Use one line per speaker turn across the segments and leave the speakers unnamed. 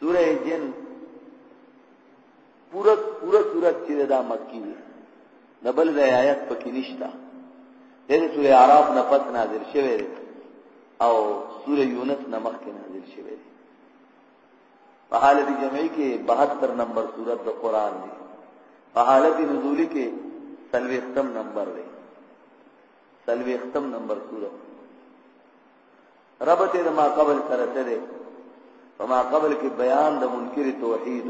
سوره جن پورا پورا صورت چې دا مکی دی د بل د آیات پکې نشتا د سوره اعراف نه پس نازل شوه او سوره یونس نه مخکې نازل شوه په حالت جمعي کې 72 نمبر صورت د قران دی په حالت نزولی کې سلوختم نمبر دی سلوختم نمبر صورت ربط د ما قبل سره څه دی په ما قبل کې بیان د منکر توحید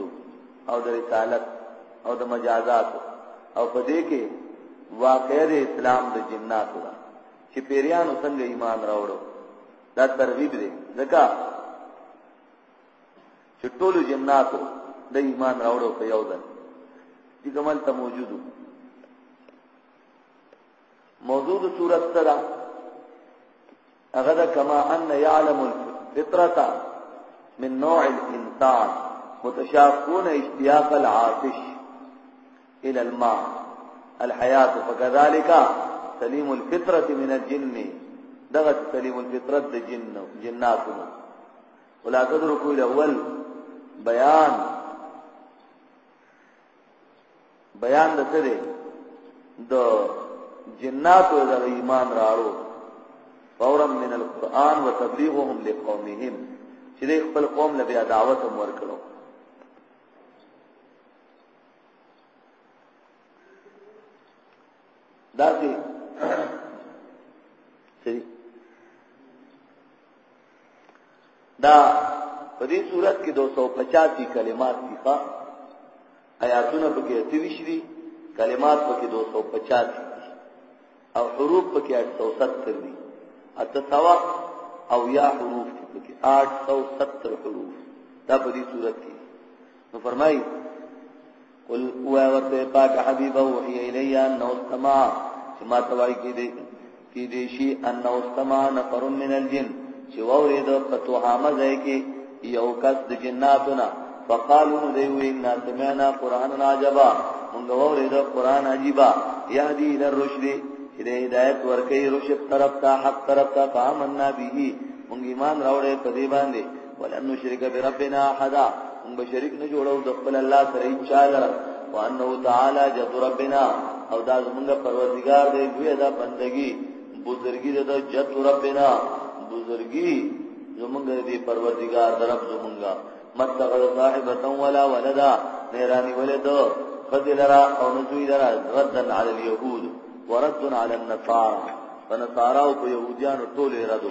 او د رسالت او د مجازات او په دې کې واقع د اسلام د جناتو ده چې پیریانو څنګه ایمان راوړو دا ترغیب دی ځکه چې ټول جناتو د ایمان راوړو په یو ځل چې کومل ته موجودو موضوع د صورت سره هغه دا کما ان يعلم الفطره من نوع الانسان متشاقون اشتياق العاطش الى الماء الحیات فكذلك سلیم الفطره من الجن دغه سلیم الفطره د جن جناتنا ولقد رکوع الاول بیان بیان د څه دی د جناتو د ایمان راړو فورا من القرآن و تبلیغهم لقومهم چې د خپل قوم له بیا دعوت هم ورکړو دا دې سری دا په دې صورت کې 285 کلمات دي ښا آیاتونه په کې اتویش دي کلمات په کې 250 دي او حروف په کې 870 دي اته سوا او یا حروف دي په کې 870 حروف دا په دې صورت کې نو فرمایي قل او ورته پاک حبیب او هی الی انه استمع چې ما توای کی دی کی دی شی انه استمع نفر من الجن چې ووري د پتو حامه ځای کې یو کس د جناتنا فقالو نو دی وی ان سمعنا قران عجبا موږ ووري د قران عجیبا یهدی الى الرشد چې د هدایت ورکې رشد طرف ته حق طرف ته فامننا به موږ ایمان راوړې په دې باندې ولن نشرک بربنا احد موږ به شریک نه جوړو د خپل الله سره چا لره وانه تعالی جد ربنا او دا زمونږ پروردگار دې دوی دا بندگی بزرگی دې جد ربنا بزرگی زمونږ دې پروردگار درب زمونږه متغل صاحبتا ولا ولدا نيراني ولد خذلرا او نزوي لرا ردا على اليهود ورد على النصارى فنصارى او يهوديان ټول ردو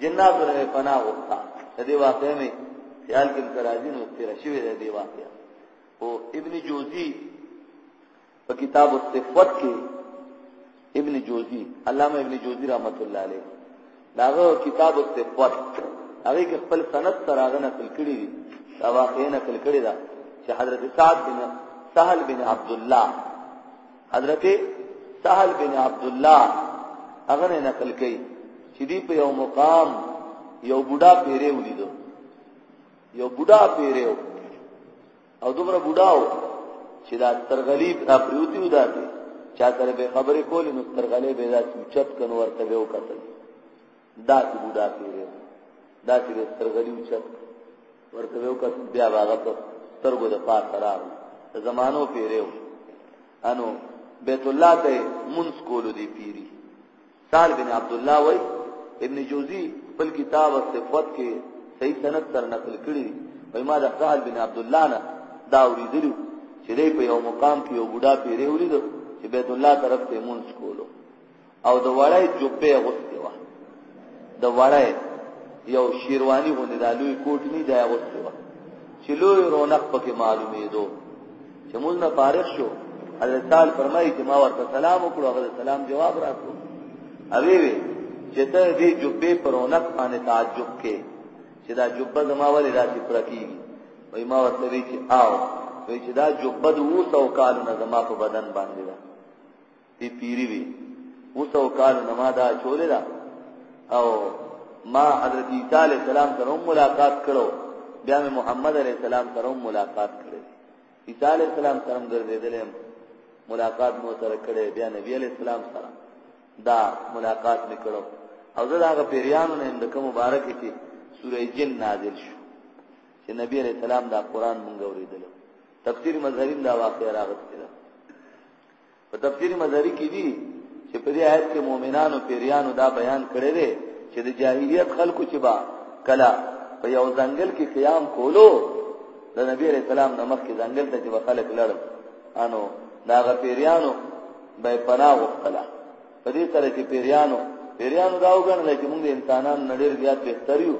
جناتو نه پناه وستا د دې واقعې مې خیال کې راځي نو تیر شوی د دې واقعې او ابن جوزی په کتاب الصفات کې ابن جوزی علامه ابن جوزی رحمت الله علیه داغه کتاب الصفات هغه کې خپل سند سره هغه نقل کړی دی دا واقعې نقل کړی دا چې حضرت سعد بن سهل بن عبد الله حضرت سهل بن عبد الله هغه نه نقل کړي چې دی په یو مقام یو بوډا پیره ولیدو یو بوډا پیره او دومره بوډا و چې دا ترغلیب را پریوتی و داتې چا سره به خبرې کولې نو ترغلې به دا چوچت کنو ورته به وکتل دا چې بوډا کېږي دا چې سترګلي اوچت ورته یو کس بیا هغه په سترګو د پاس راغی زمانو پیریو انو بیت الله ته منس کولو دی پیری سال بن عبد الله وای ابن جوزی خپل کتاب صفات کې صحیح سند سر نقل کړی وای ما د سال بن عبد الله نه دا اوریدلو چې دی په یو مقام کې یو بوډا پیری ورید چې بیت الله طرف ته منس کولو او د وړای جوبه غوستي و د وړای یو شیروانی غوندې د لوی کوټ نه دی غوستي و چې لوی رونق پکې معلومې دو چې موږ نه فارغ شو حضرت تعال فرمایي چې ما ورته سلام وکړو هغه سلام جواب راکړو اوی وی چې ته دې جوبه پر رونق باندې تعجب کې چې دا جوبه زما ولې راځي پر کیږي وای ما ورته وی چې آو وی چې دا جوبه د 200 کالو نه زما په بدن باندې ده دی پیری وی اوس او کال نه ما دا چولې دا او ما حضرت عیسی علی السلام سره ملاقات کړو بیا مې محمد علی السلام سره ملاقات کړې عیسی علی السلام سره ګرځېدل ملاقات مو سره کړې بیا نبی علی السلام سره دا ملاقات مې کړو او زه دا پیریانو نه د کوم مبارک کې سورې جن نازل شو چې نبی علی السلام دا قران مونږ اوریدل تفسیر مظهرین دا واقعا راغلی په تفسیر مظهری کې دي چې په دې آیت کې مؤمنانو پیریانو دا بیان کړی دی چې د جاهلیت خلکو چې با کلا په یو ځنګل کې قیام کولو د نبی علیہ السلام نمخ کې ځنګل ته چې خلک لړ انو دا غ پیریانو به پناه وکړه په دې سره چې پیریانو پیریانو دا وګڼل چې موږ انسانان نړیر زیات بهتر یو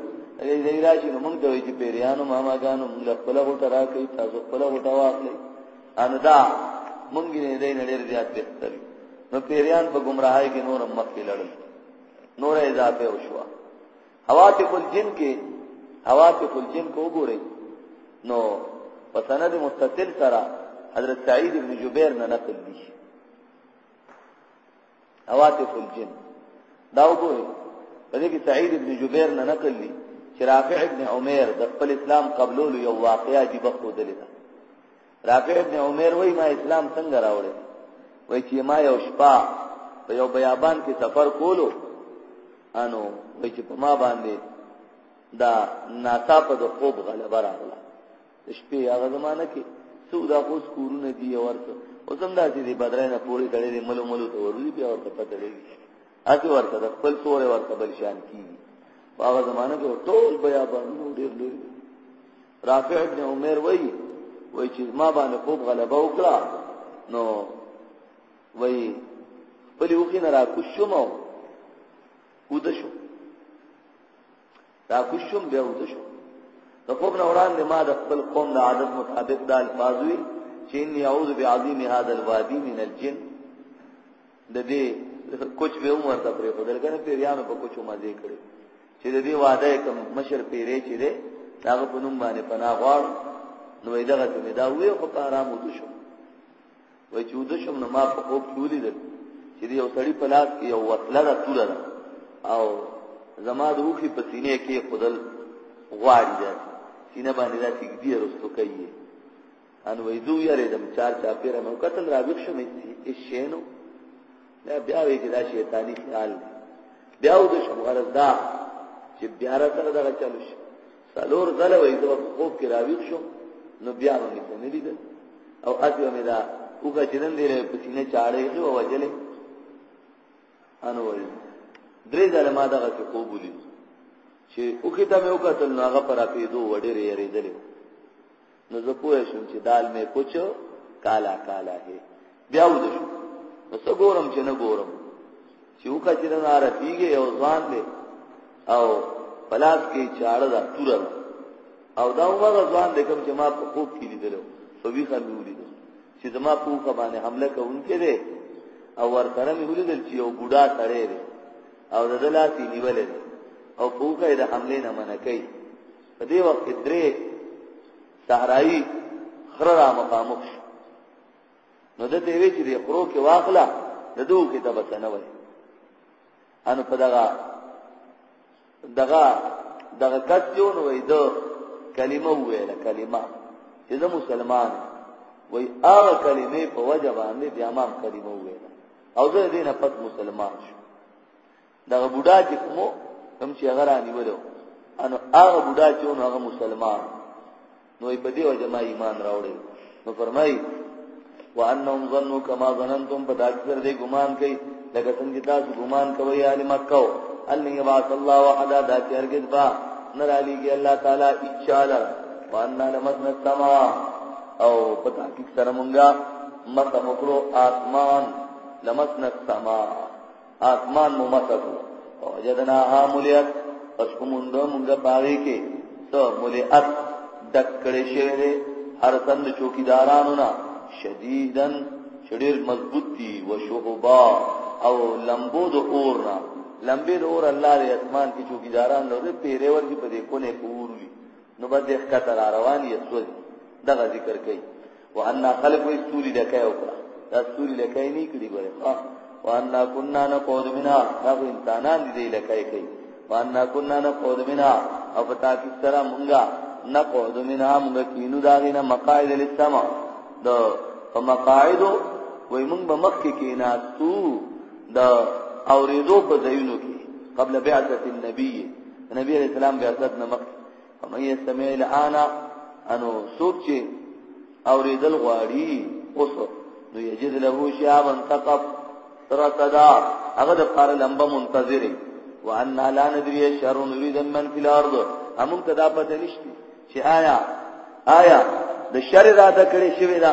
دې دې راشي نو موږ ته وی چې پیریانو ماما ګانو موږ خپل غوټه راکې تاسو خپل غوټه واخلئ ان دا مونږ نه دی نه ډیر زیات بهتر نو پیریان په گمراهۍ کې نور مخ کې لړل نور اضافه وشوه حواتف الجن کې حواتف الجن کو ګوري نو په سند متصل سره حضرت سعید ابن جبیر نه نقل دي حواتف الجن دا وګورئ په دې کې سعید ابن جبیر نه نقل دي چې رافع ابن عمر د خپل اسلام قبولولو یو واقعیا دی بخو دلی دا رافع ابن عمر وای ما اسلام څنګه راوړی وای چې ما یو شپه په یو بیابان کې سفر کولو انو وای چې په ما باندې دا ناڅاپه د خوب غلبه راغله شپې هغه زمانہ کې څو دا اوس کورونه دی ورته اوس هم دا چې دی بدرای نه پوری کړي دی ملو ملو ته ورودي بیا ورته پته لګي اته ورته د خپل سور ورته بل شان کیږي هغه زمانہ کې ټول بیا باندې ډیر لوی رافع ابن عمر وای وای چې ما باندې خوب غلبه وکړه نو وای خپل وخت نه را کوشم او د شو دا کوشم بیا وځو د خوب نه وړاندې ما د خپل قوم د عادت مطابق د الفاظ وی چې اني اعوذ بعظیم هذا الوادي من الجن د دې کوچ به عمر ته پرې خدل کنه پیریانو په کوچو مزه کړی چې د دې وعده کوم مشر پیری چې ده هغه په نوم باندې پناه غواړ نو دغه ته دا وی خو په آرام وځو وای چې ود شم نو ما په خوب کې ولیدل چې یو سړی په لاس کې یو وسله را توله ده او زما د اوخي په سینې کې خدل غواړي ده سینه باندې دا چې دی رستو کوي ان وای زو یاره دم چار چا پیر مې قتل را وښ مې چې شینو دا بیا وی چې دا شیطانی خیال بیا ود شم غرض دا چې بیا را سره دا چالو شي څلور ځله وای زه په خوب کې راویښ شوم نو بیا مې څه نه لیدل او اته مې دا وګه چې نن دې په سینې چاړې کې و وجلې انو وای درې ځله ما دغه څه خوب ولید چې اوخه ته مې وکتل نو هغه پر اپیدو وډېرې یریدلې نو زه پوه شوم چې دال مې کوچو کالا کالا هي بیا ود شو نو څه ګورم چې نه ګورم چې وکړه چې نه رسیږي او ځان دې او پلاس کې چاړه دا توره او دا هغه ځان دې کوم چې ما په خوب کې لیدل سو وی خان مې ولیدل چې زما په خوب باندې حمله کوونکې ده او ورسره مې ولیدل چې یو بوډا تړې ده او د دلاسي نیولې او په خوب کې د حمله نه منکې په دې وخت کې درې صحرایي خره را مخامخ شو نو د دې وی چې د خرو کې واخله د دوه کې ته بچنه وای ان په دغه دغه دغه کټ یو نو وای دو کلمه ویله کلمه چې زه مسلمان وای هغه کلمې په وجه باندې د امام کلمه ویله او زه دې نه پد مسلمان شو دغه بوډا چې کومو کوم چې هغه رانی ولو انو هغه بوډا چې نو هغه مسلمان نو په دې وجه ما ایمان راوړل نو فرمای وانهم ظنوا كما ظننتم په داکثر دې ګمان کوي لکه څنګه تاسو ګمان کوئ یعنی مکه ان یبعث الله وحد دا چې هرگز با نر علیږي الله تعالی اچاله واننا لمسنا السما او په تحقیق سره مونږه مخه مکرو آسمان لمسنا السما آسمان مو مسح وجدناها ملئت پس کوموند موږ پاره کې ته ملئت دک کړي شوی دی هر تند چوکیدارانو نه شدیدن شډیر مضبوط دي وشهبا او لمبو د اور نه لمبې د اور الله دې اسمان کې چوکیداران نو دې پیرې ورګي په دې کونه پوروي نو بده ښکته رواني اسوځي دغه ذکر کوي وان خلق وي ستوري لکه او کړه دا ستوري لکه نه کړی ګوره ها وان كنا نقود منا دا انسانان دي لکه کوي وان كنا نقود منا او پتا کی سره مونږه نقود منا مونږه کینو دا نه مقاعد للسما د په مقاعد وای مونږ به مخ کې کیناستو د اوریدو په ځایونو کې قبل بعثه النبي نبی رسول الله بعثت نه مخ ومن يستمع الان انو سوق چې اوریدل غواړي اوس نو یجد له شیابا تقف ترتدا هغه د پاره لمبه منتظره وان لا ندري شر نريد من في الارض همون کدا پته نشته چې آیا آیا د شر را د کړي شوی دا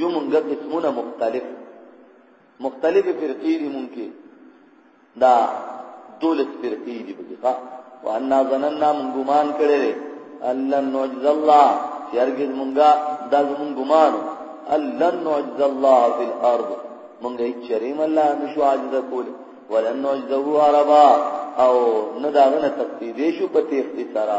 یو مونږه قسمونه مختلف مختلف فرقې دي مونږه دا دولت فرقې دي بګه وان ظننا من ګمان کړي الله نعجز الله چې هرګز مونږه دا زمون ګمان الله نعجز الله فی الارض مونږه هیڅ شریم الله نشو عاجز کول ولن نعجزه عربا او نه داغه نه تقدیدې شو په تیختی سره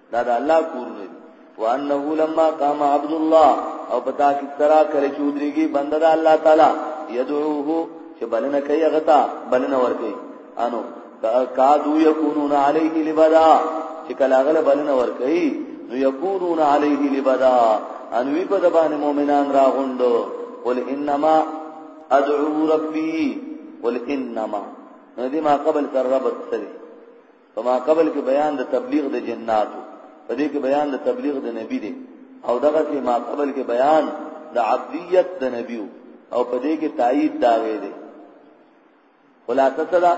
دا د الله کورونه دي وانه لما قام عبد الله او پتا کی ترا کله چودريږي بنده د الله تعالی يدعوه چې بلنه کوي غتا بلنه ورکي انو کادو یکونون علیه لبدا چې کله غله بلنه ورکي نو یکونون علیه لبدا ان وی په دبان مؤمنان را غوندو قل انما ادعو ربي قل انما دې ما قبل تر رب تسلی په ما قبل کې بیان د تبلیغ د جناتو په دې کې بیان د تبلیغ د نبی دی او دغه چې ما قبل کې بیان د عبدیت د نبی او په دې کې تایید دا وی دی خلاصه سره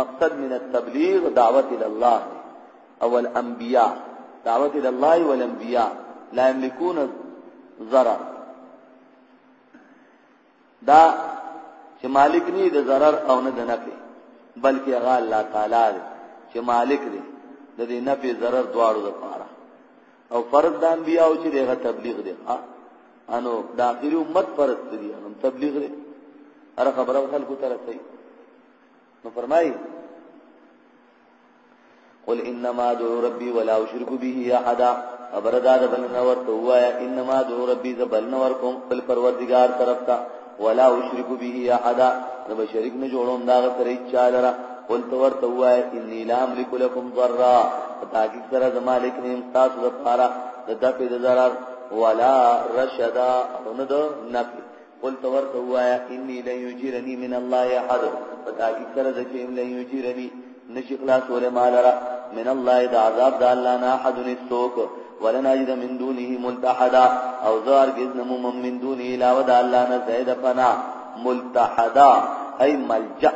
مقصد من التبلیغ دعوت الى الله او الانبیاء دعوت الى الله والانبیاء لا يملكون ضرر دا چې مالک نه د zarar او نه د نفع بلکې هغه الله تعالی دی چې مالک دی د دې نفع zarar دواړو لپاره او فرض د انبیاء او چې دغه تبلیغ دی ها انو د اخیری امت فرض دی هم تبلیغ دی هر خبره خلکو ته رسي نو فرمایي قل انما ادعو ربي ولا اشرك به احد ابردا د بلنه ورته وایا انما ادعو ربي ز بلنه ور کوم خپل پروردگار طرف ته ولا اشرك به احد د بشریک نه جوړوم دا غترې چالره قل تو ورته وایا اني لا املك لكم ضرا تاکي سره زمالک نیم تاسو لپاره د دفع د ضرر ولا رشدا او نه د نفع قل تور تو وایا انی لن یجرنی من الله احد پتا کی سره د چې لن یجرنی نشی خلاص ور مال را من الله د عذاب د الله نه احد نسوک ولن اجد من دونه ملتحدا او زار گز نمو من دونه علاوه د الله نه زید فنا ملتحدا ای ملجا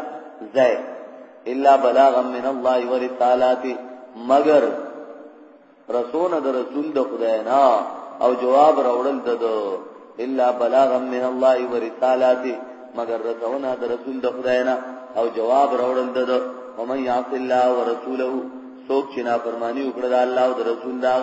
زید الا بلاغا من الله ورسالاته مگر رسول د رسول د خدای نه او جواب راوړل ددو الا بلاغا من الله ورسالاته مگر رسونه د رسول د خدای نه او جواب راوړل ددو ومن يعص الله ورسوله سوک چې نافرمانی وکړه د الله او د رسول دا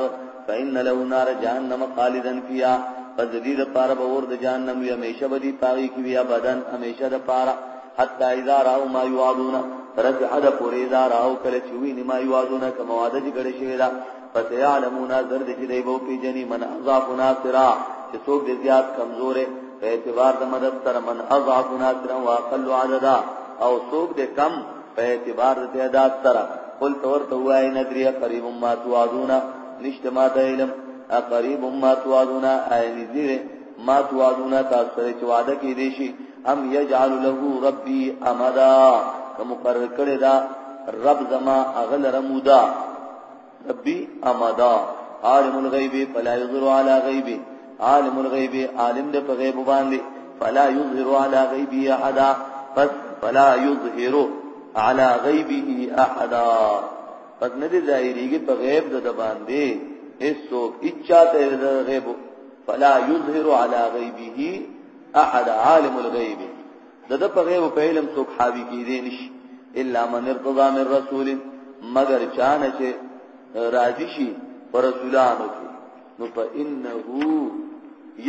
فإن له نار جهنم خالدا فيها فذديد پاره به ور د جهنم وي همیشه به دي پاږي کې بیا بدن همیشه د پاره حتی اذا راو ما یوعدون ترځ حد پوری اذا راو کله چې ویني ما یوعدون کوم وعده چې کړی شوی دا پس یعلمون زر دې دی وو پی جنې من عذاب ناصرا چې څوک دې زیات کمزورې په اعتبار د مدد تر من عذاب ناصرا واقل عددا او څوک دې کم په اعتبار د تعداد تر قل تور تو وای ندری قریب ما توعدون نشته ما ته علم قریب ما توعدون عین دې ما توعدون تاسو چې وعده کې دي شي ام یجعل له ربی امدا که مقرر کړی دا رب زما اغل رمودا ربی امدا عالم الغیب فلا یظهر علی غیب عالم الغیب عالم دې په غیب باندې فلا یظهر علی غیبی احد پس فلا یظهر علی غیبه احد پس نه دې ظاهریږي په غیب د باندې هیڅوک اچا ته غیب فلا یظهر علی غیبه احد عالم الغیب د د په غیب په علم څوک حاوی کیدی نشي الا من ارتضى من رسول مگر چانه چې راضی شي پر رسولانو کې نو په انه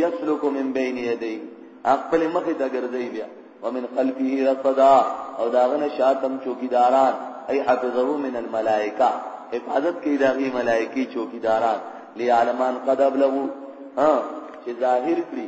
يسلك من بين يديه خپل مخې ته ګرځي بیا ومن خلفه رصدا او داغنه شاتم چوکیداران ای حفظه من الملائکه حفاظت کوي داغي ملائکی چوکیداران لیعلمان قد ابلغو ها چې ظاهر کړی